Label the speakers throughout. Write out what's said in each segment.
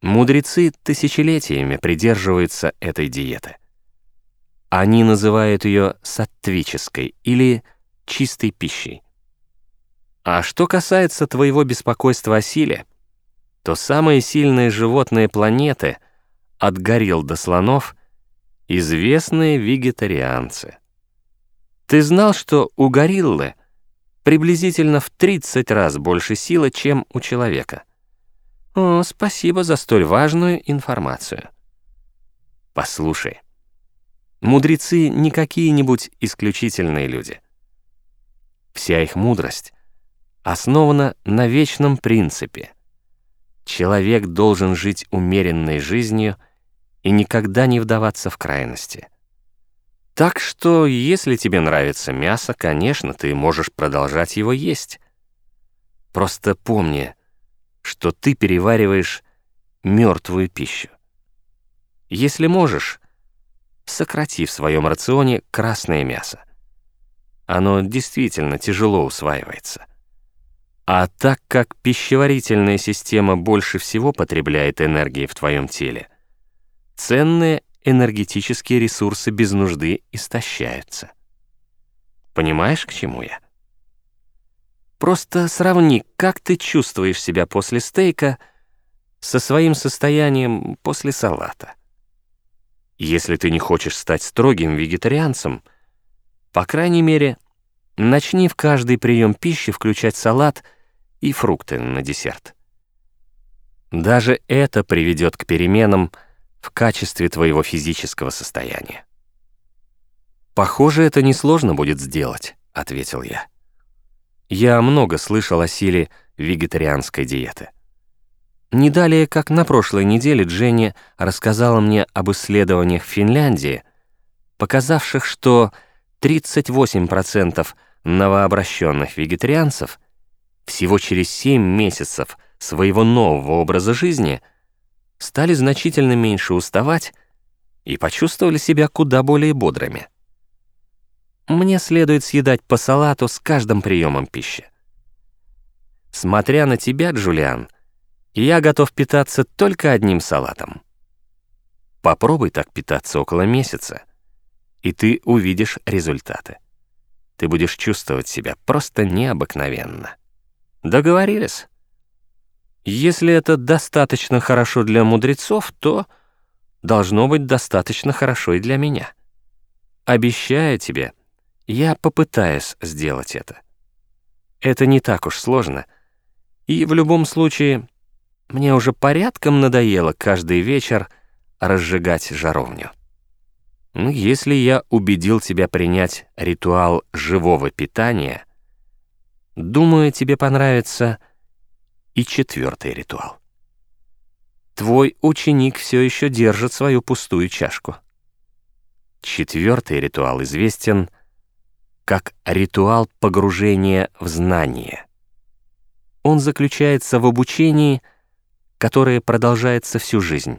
Speaker 1: Мудрецы тысячелетиями придерживаются этой диеты. Они называют ее саттвической или чистой пищей. А что касается твоего беспокойства о силе, то самые сильные животные планеты, от горилл до слонов, известные вегетарианцы. Ты знал, что у гориллы приблизительно в 30 раз больше силы, чем у человека? О, спасибо за столь важную информацию. Послушай, мудрецы не какие-нибудь исключительные люди. Вся их мудрость основана на вечном принципе. Человек должен жить умеренной жизнью и никогда не вдаваться в крайности. Так что, если тебе нравится мясо, конечно, ты можешь продолжать его есть. Просто помни, что ты перевариваешь мертвую пищу. Если можешь, сократи в своем рационе красное мясо. Оно действительно тяжело усваивается. А так как пищеварительная система больше всего потребляет энергии в твоем теле, ценные энергетические ресурсы без нужды истощаются. Понимаешь, к чему я? Просто сравни, как ты чувствуешь себя после стейка со своим состоянием после салата. Если ты не хочешь стать строгим вегетарианцем, по крайней мере, начни в каждый прием пищи включать салат — и фрукты на десерт. Даже это приведет к переменам в качестве твоего физического состояния. «Похоже, это несложно будет сделать», — ответил я. Я много слышал о силе вегетарианской диеты. Не далее, как на прошлой неделе Дженни рассказала мне об исследованиях в Финляндии, показавших, что 38% новообращенных вегетарианцев — всего через 7 месяцев своего нового образа жизни стали значительно меньше уставать и почувствовали себя куда более бодрыми. Мне следует съедать по салату с каждым приемом пищи. Смотря на тебя, Джулиан, я готов питаться только одним салатом. Попробуй так питаться около месяца, и ты увидишь результаты. Ты будешь чувствовать себя просто необыкновенно. Договорились? Если это достаточно хорошо для мудрецов, то должно быть достаточно хорошо и для меня. Обещаю тебе, я попытаюсь сделать это. Это не так уж сложно. И в любом случае, мне уже порядком надоело каждый вечер разжигать жаровню. Ну, если я убедил тебя принять ритуал живого питания — Думаю, тебе понравится и четвертый ритуал. Твой ученик все еще держит свою пустую чашку. Четвертый ритуал известен как ритуал погружения в знание. Он заключается в обучении, которое продолжается всю жизнь,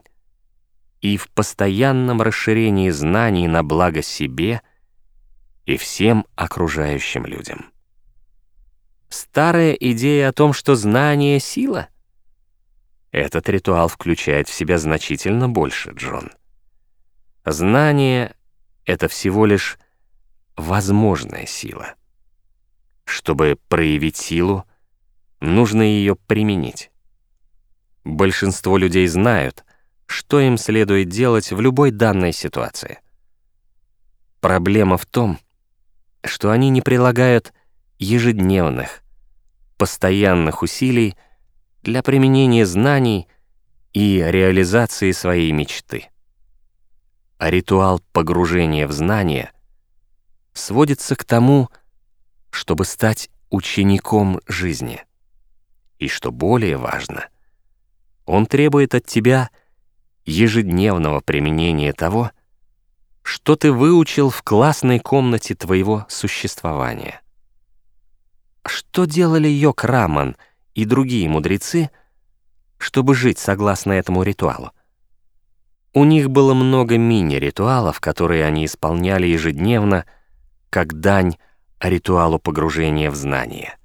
Speaker 1: и в постоянном расширении знаний на благо себе и всем окружающим людям. Старая идея о том, что знание — сила? Этот ритуал включает в себя значительно больше, Джон. Знание — это всего лишь возможная сила. Чтобы проявить силу, нужно ее применить. Большинство людей знают, что им следует делать в любой данной ситуации. Проблема в том, что они не прилагают ежедневных, постоянных усилий для применения знаний и реализации своей мечты. А ритуал погружения в знания сводится к тому, чтобы стать учеником жизни. И что более важно, он требует от тебя ежедневного применения того, что ты выучил в классной комнате твоего существования. Что делали Йок Раман и другие мудрецы, чтобы жить согласно этому ритуалу? У них было много мини-ритуалов, которые они исполняли ежедневно, как дань ритуалу погружения в знание.